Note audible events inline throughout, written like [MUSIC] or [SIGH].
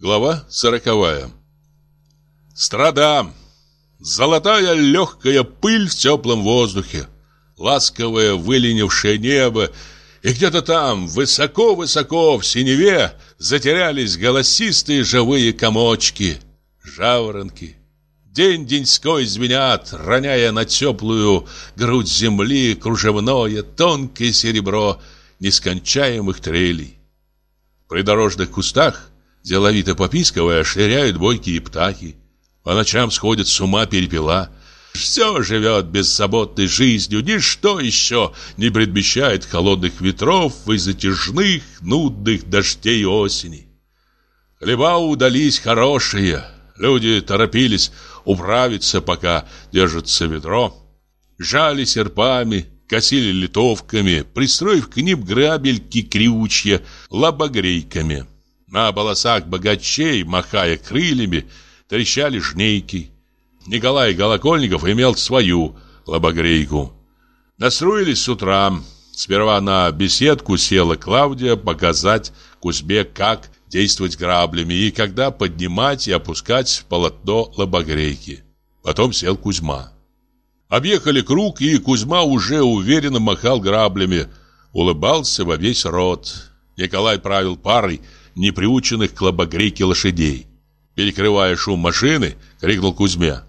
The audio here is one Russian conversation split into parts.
Глава сороковая Страда. Золотая легкая пыль в теплом воздухе. Ласковое выленившее небо. И где-то там, высоко-высоко в синеве, затерялись голосистые живые комочки. Жаворонки. День деньской звенят, роняя на теплую грудь земли кружевное, тонкое серебро нескончаемых трелей. В придорожных кустах Деловито попискивая, ширяют бойкие птахи. По ночам сходят с ума перепела. Все живет беззаботной жизнью, ничто еще не предмещает холодных ветров и затяжных, нудных дождей осени. Хлеба удались хорошие, люди торопились управиться, пока держится ведро. Жали серпами, косили литовками, пристроив к ним грабельки криучья лобогрейками. На полосах богачей, махая крыльями, трещали жнейки. Николай Голокольников имел свою лобогрейку. Настроились с утра. Сперва на беседку села Клавдия показать Кузьме, как действовать граблями и когда поднимать и опускать полотно лобогрейки. Потом сел Кузьма. Объехали круг, и Кузьма уже уверенно махал граблями, улыбался во весь рот. Николай правил парой, неприученных к лобогрейке лошадей. Перекрывая шум машины, крикнул Кузьме.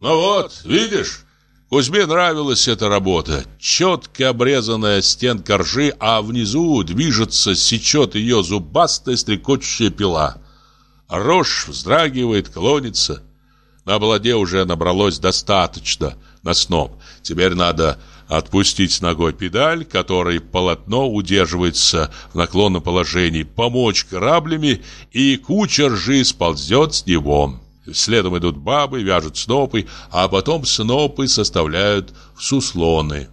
«Ну вот, видишь?» Кузьме нравилась эта работа. Четко обрезанная стенка ржи, а внизу движется, сечет ее зубастая стрекочущая пила. Рожь вздрагивает, клонится. На обладе уже набралось достаточно на сноп. Теперь надо отпустить ногой педаль, которой полотно удерживается в наклонном положении, помочь граблями, и куча ржи сползет с него. Следом идут бабы, вяжут снопы, а потом снопы составляют в суслоны.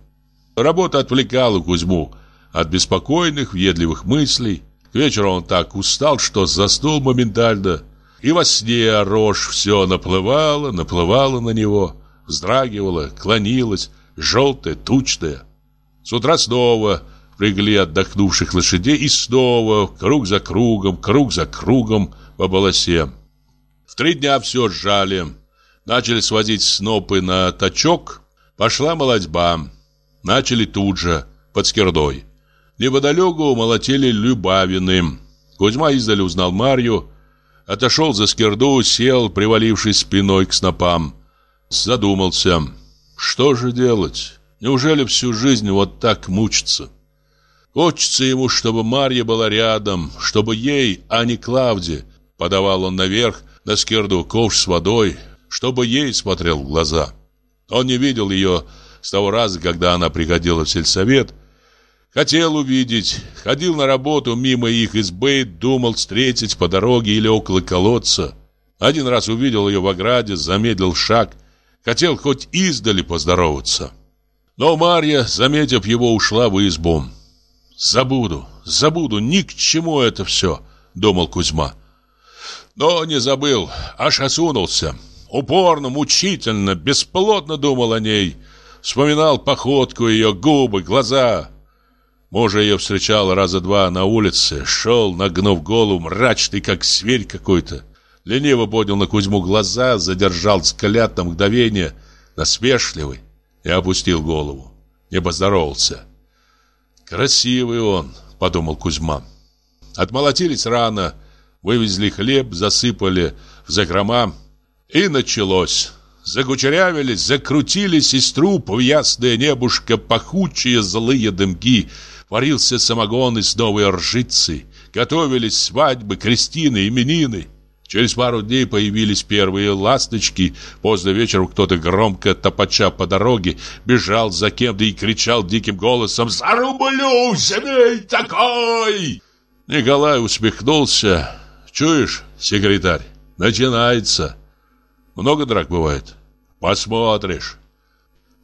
Работа отвлекала Кузьму от беспокойных, въедливых мыслей. К вечеру он так устал, что заснул моментально. И во сне рожь все наплывала, наплывала на него, вздрагивала, клонилась, желтая, тучная. С утра снова прыгали отдохнувших лошадей и снова круг за кругом, круг за кругом по полосе. В три дня все сжали. Начали свозить снопы на точок. Пошла молодьба. Начали тут же, под скирдой. Неподалеку молотили Любавины. Кузьма издали узнал Марью. Отошел за скирду, сел, привалившись спиной к снопам. Задумался. Что же делать? Неужели всю жизнь вот так мучиться? Хочется ему, чтобы Марья была рядом, чтобы ей, а не Клавде, подавал он наверх на скирду ковш с водой, чтобы ей смотрел в глаза. Он не видел ее с того раза, когда она приходила в сельсовет. Хотел увидеть, ходил на работу мимо их избы, думал встретить по дороге или около колодца. Один раз увидел ее в ограде, замедлил шаг – Хотел хоть издали поздороваться. Но Марья, заметив его, ушла в избу. «Забуду, забуду, ни к чему это все», — думал Кузьма. Но не забыл, аж осунулся. Упорно, мучительно, бесплотно думал о ней. Вспоминал походку ее, губы, глаза. Мужа ее встречал раза два на улице, шел, нагнув голову, мрачный, как зверь какой-то. Лениво поднял на Кузьму глаза, задержал взгляд на мгновение, насмешливый, и опустил голову. Не поздоровался. «Красивый он», — подумал Кузьма. Отмолотились рано, вывезли хлеб, засыпали в закрома, и началось. Закучерявились, закрутились из труб в ясное небушко пахучие злые дымки. Варился самогон из новой ржицы. Готовились свадьбы, крестины, именины. Через пару дней появились первые ласточки. Поздно вечером кто-то громко топача по дороге бежал за кем-то и кричал диким голосом «Зарублю! Змей такой!» Николай усмехнулся. «Чуешь, секретарь, начинается. Много драк бывает? Посмотришь».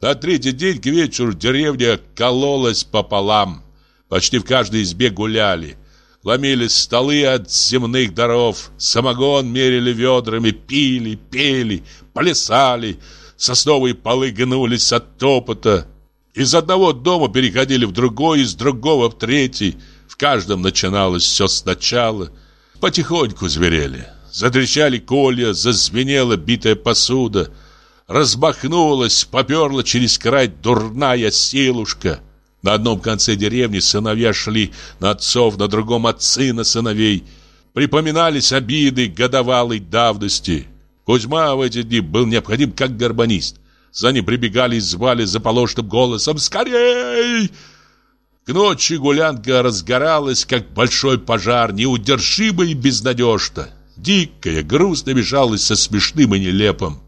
На третий день к вечеру деревня кололась пополам. Почти в каждой избе гуляли – Ломились столы от земных даров, самогон мерили ведрами, пили, пели, плясали, сосновые полы гнулись от топота. Из одного дома переходили в другой, из другого в третий. В каждом начиналось все сначала. потихоньку зверели. Затрещали колья, зазвенела битая посуда. Разбахнулась, поперла через край дурная силушка. На одном конце деревни сыновья шли на отцов, на другом отцы на сыновей. Припоминались обиды годовалой давности. Кузьма в эти дни был необходим как гарбонист. За ним прибегали и звали заполошным голосом «Скорей!» К ночи гулянка разгоралась, как большой пожар, неудержимо и безнадежно. Дикая, грустно мешалась со смешным и нелепым.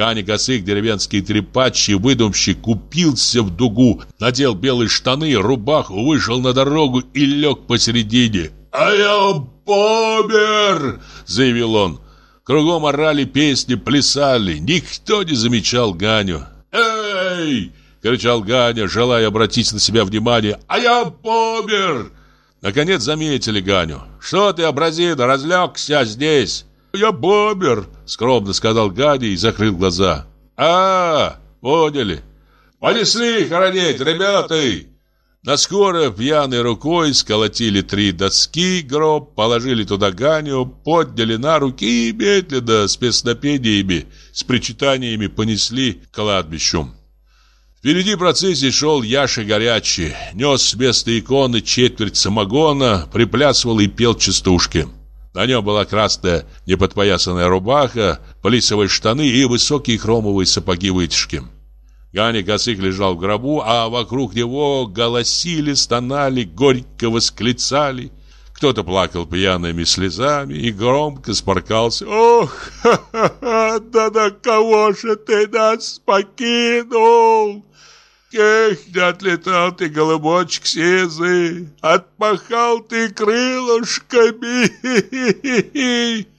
Ганя Косых, деревенский трепач выдумщик, купился в дугу, надел белые штаны, рубаху, вышел на дорогу и лег посередине. «А я помер!» — заявил он. Кругом орали песни, плясали. Никто не замечал Ганю. «Эй!» — кричал Ганя, желая обратить на себя внимание. «А я помер!» Наконец заметили Ганю. «Что ты, образина, разлегся здесь?» «Я помер!» — скромно сказал Ганя и закрыл глаза. «А, поняли. Понесли хоронить, ребята!» Наскоро пьяной рукой сколотили три доски, гроб, положили туда Ганю, подняли на руки и медленно, с песнопениями, с причитаниями понесли к кладбищу. Впереди процессии шел Яша Горячий, нес вместо иконы четверть самогона, приплясывал и пел частушки. На нем была красная неподпоясанная рубаха, полисовые штаны и высокие хромовые сапоги-вытяжки. Ганя Косых лежал в гробу, а вокруг него голосили, стонали, горько восклицали. Кто-то плакал пьяными слезами и громко споркался. «Ох, ха-ха-ха, да на кого же ты нас покинул?» Не отлетал ты, голубочек сизый, Отмахал ты крылышками.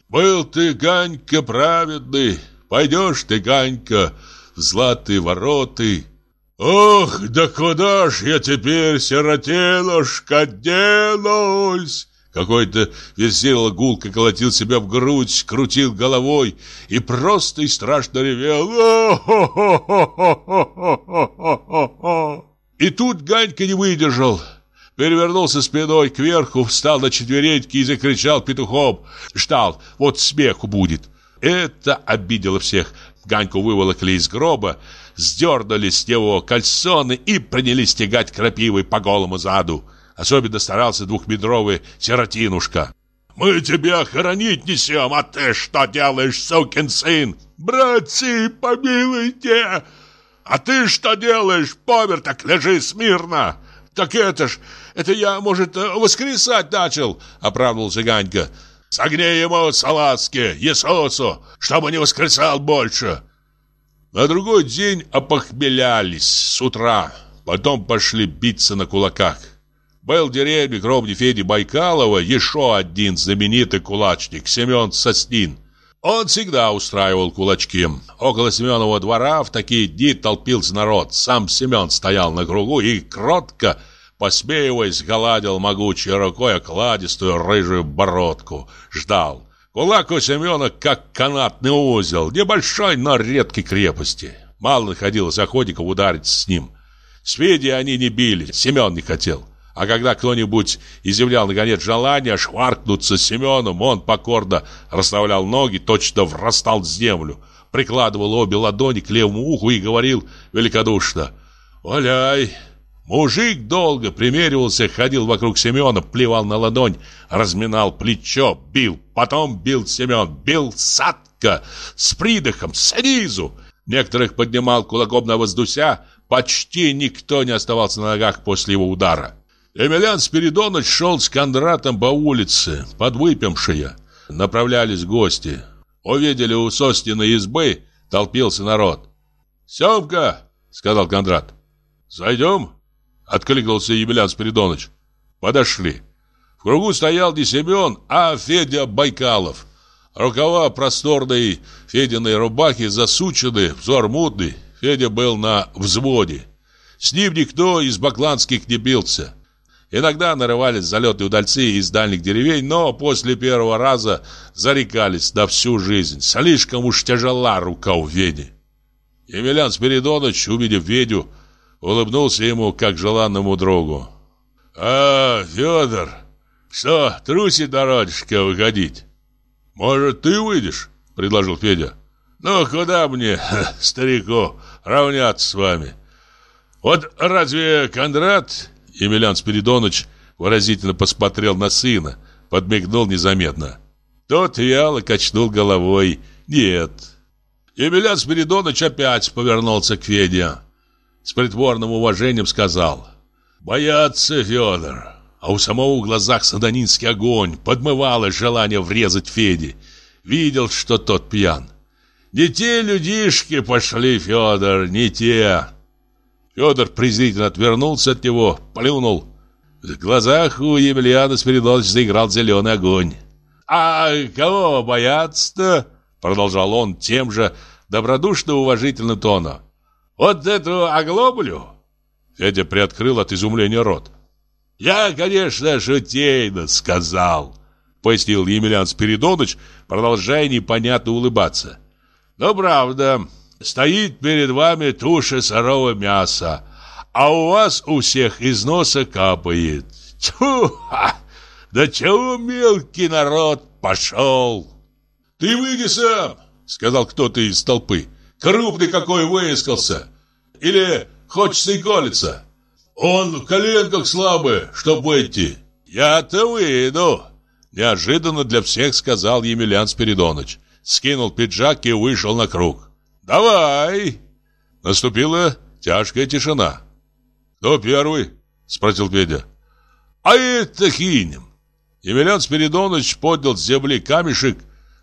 Был ты, Ганька, праведный, Пойдешь ты, Ганька, в златые вороты. Ох, да куда ж я теперь, сиротелушка, денусь? Какой-то весело гулко колотил себя в грудь, крутил головой и просто и страшно ревел. И тут Ганька не выдержал. Перевернулся спиной кверху, встал на четвереньки и закричал петухом. Ждал, вот смеху будет. Это обидело всех. Ганьку выволокли из гроба, сдернули с него кальсоны и принялись тягать крапивой по голому заду. Особенно старался двухметровый сиротинушка. «Мы тебя хоронить несем, а ты что делаешь, сукин сын? Братцы, помилуйте! А ты что делаешь? Помер, так лежи смирно!» «Так это ж, это я, может, воскресать начал!» — оправдывался Ганька. «Согни ему салазки, Иисусу, чтобы не воскресал больше!» На другой день опохмелялись с утра, потом пошли биться на кулаках. Был в деревне, кроме Феди Байкалова, еще один знаменитый кулачник, Семен Соснин. Он всегда устраивал кулачки. Около Семенова двора в такие дни толпился народ. Сам Семен стоял на кругу и кротко, посмеиваясь, гладил могучей рукой окладистую рыжую бородку. Ждал. Кулак у Семена как канатный узел, небольшой, но редкой крепости. Мало находилось охотников ударить с ним. С Федей они не били, Семен не хотел. А когда кто-нибудь изъявлял наконец желание шваркнуться с Семеном, он покорно расставлял ноги, точно врастал в землю, прикладывал обе ладони к левому уху и говорил великодушно «Валяй!». Мужик долго примеривался, ходил вокруг Семена, плевал на ладонь, разминал плечо, бил. Потом бил Семен, бил садко, с придыхом, снизу. Некоторых поднимал кулаком на воздуся, почти никто не оставался на ногах после его удара. Емельян Спиридонович шел с Кондратом по улице, подвыпившие. Направлялись гости. Увидели у Состиной избы, толпился народ. «Семка!» — сказал Кондрат. «Зайдем?» — откликнулся Емельян Спиридонович. Подошли. В кругу стоял не Семен, а Федя Байкалов. Рукава просторной Фединой рубахи засучены, взор мутный. Федя был на взводе. С ним никто из бакланских не бился. Иногда нарывались залетные удальцы из дальних деревень, но после первого раза зарекались на всю жизнь. Слишком уж тяжела рука у Веди. Емельян Спиридонович, увидев Ведю, улыбнулся ему, как желанному другу. «А, Федор, Что, трусит народишко выходить? Может, ты выйдешь? Предложил Федя. Ну, куда мне, [LAUGHS] старику, равняться с вами? Вот разве Кондрат, Емельян Спиридоныч выразительно посмотрел на сына, подмигнул незаметно. Тот вяло качнул головой. Нет. Емельян Спиридоныч опять повернулся к Феде. С притворным уважением сказал. Боятся, Федор. А у самого в глазах сатанинский огонь подмывало желание врезать Феде. Видел, что тот пьян. Не те людишки пошли, Федор, не те. Федор презрительно отвернулся от него, плюнул. В глазах у Емельяна Спиридоновича заиграл зеленый огонь. «А кого бояться-то?» Продолжал он тем же добродушно-уважительным тоном. «Вот эту оглоблю?» Федя приоткрыл от изумления рот. «Я, конечно, шутейно сказал», — пояснил Емельян Спиридонович, продолжая непонятно улыбаться. «Но правда, стоит перед вами туша сырого мяса, а у вас у всех из носа капает. Тьфу! Да чего мелкий народ пошел!» «Ты выйди сам!» — сказал кто-то из толпы. «Крупный какой выискался! Или хочется и колется? Он в коленках слабый, чтоб выйти!» «Я-то выйду!» Неожиданно для всех сказал Емельян Спиридоныч. Скинул пиджак и вышел на круг. «Давай!» Наступила тяжкая тишина. «Кто первый?» — спросил Петя. «А это кинем!» Емельян Спиридонович поднял с земли камешек,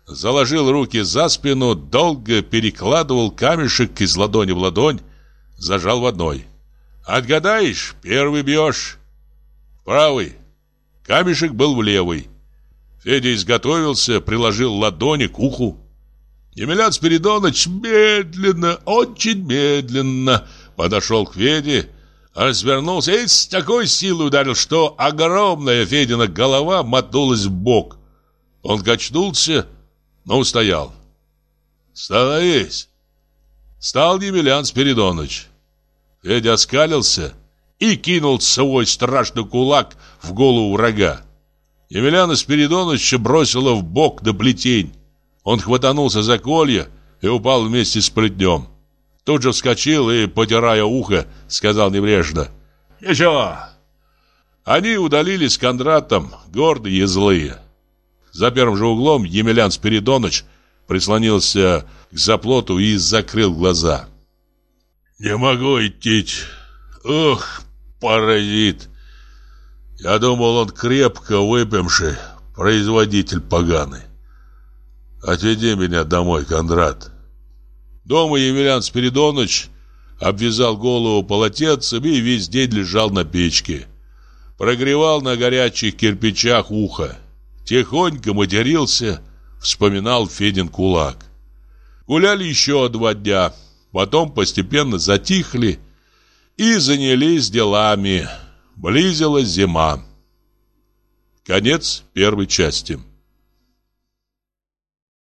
заложил руки за спину, долго перекладывал камешек из ладони в ладонь, зажал в одной. «Отгадаешь, первый бьешь!» «Правый!» Камешек был в левой. Федя изготовился, приложил ладони к уху. Емельян Спиридонович медленно, очень медленно подошел к Феде, развернулся и с такой силой ударил, что огромная Федина голова мотнулась в бок. Он качнулся, но устоял. «Становись!» Стал Емельян Спиридонович. Федя оскалился и кинул свой страшный кулак в голову врага. Емельяна Спиридоновича бросило в бок до плетень. Он хватанулся за колья и упал вместе с плетнем. Тут же вскочил и, потирая ухо, сказал небрежно «Еще!» Они удалились с Кондратом, гордые и злые. За первым же углом Емельян Спиридоныч прислонился к заплоту и закрыл глаза. «Не могу идти. Ох, паразит!» Я думал, он крепко выпивший, производитель поганый. Отведи меня домой, Кондрат. Дома Емельян Спиридоныч обвязал голову полотенцем и весь день лежал на печке. Прогревал на горячих кирпичах ухо. Тихонько матерился, вспоминал Федин кулак. Гуляли еще два дня, потом постепенно затихли и занялись делами. Близилась зима. Конец первой части.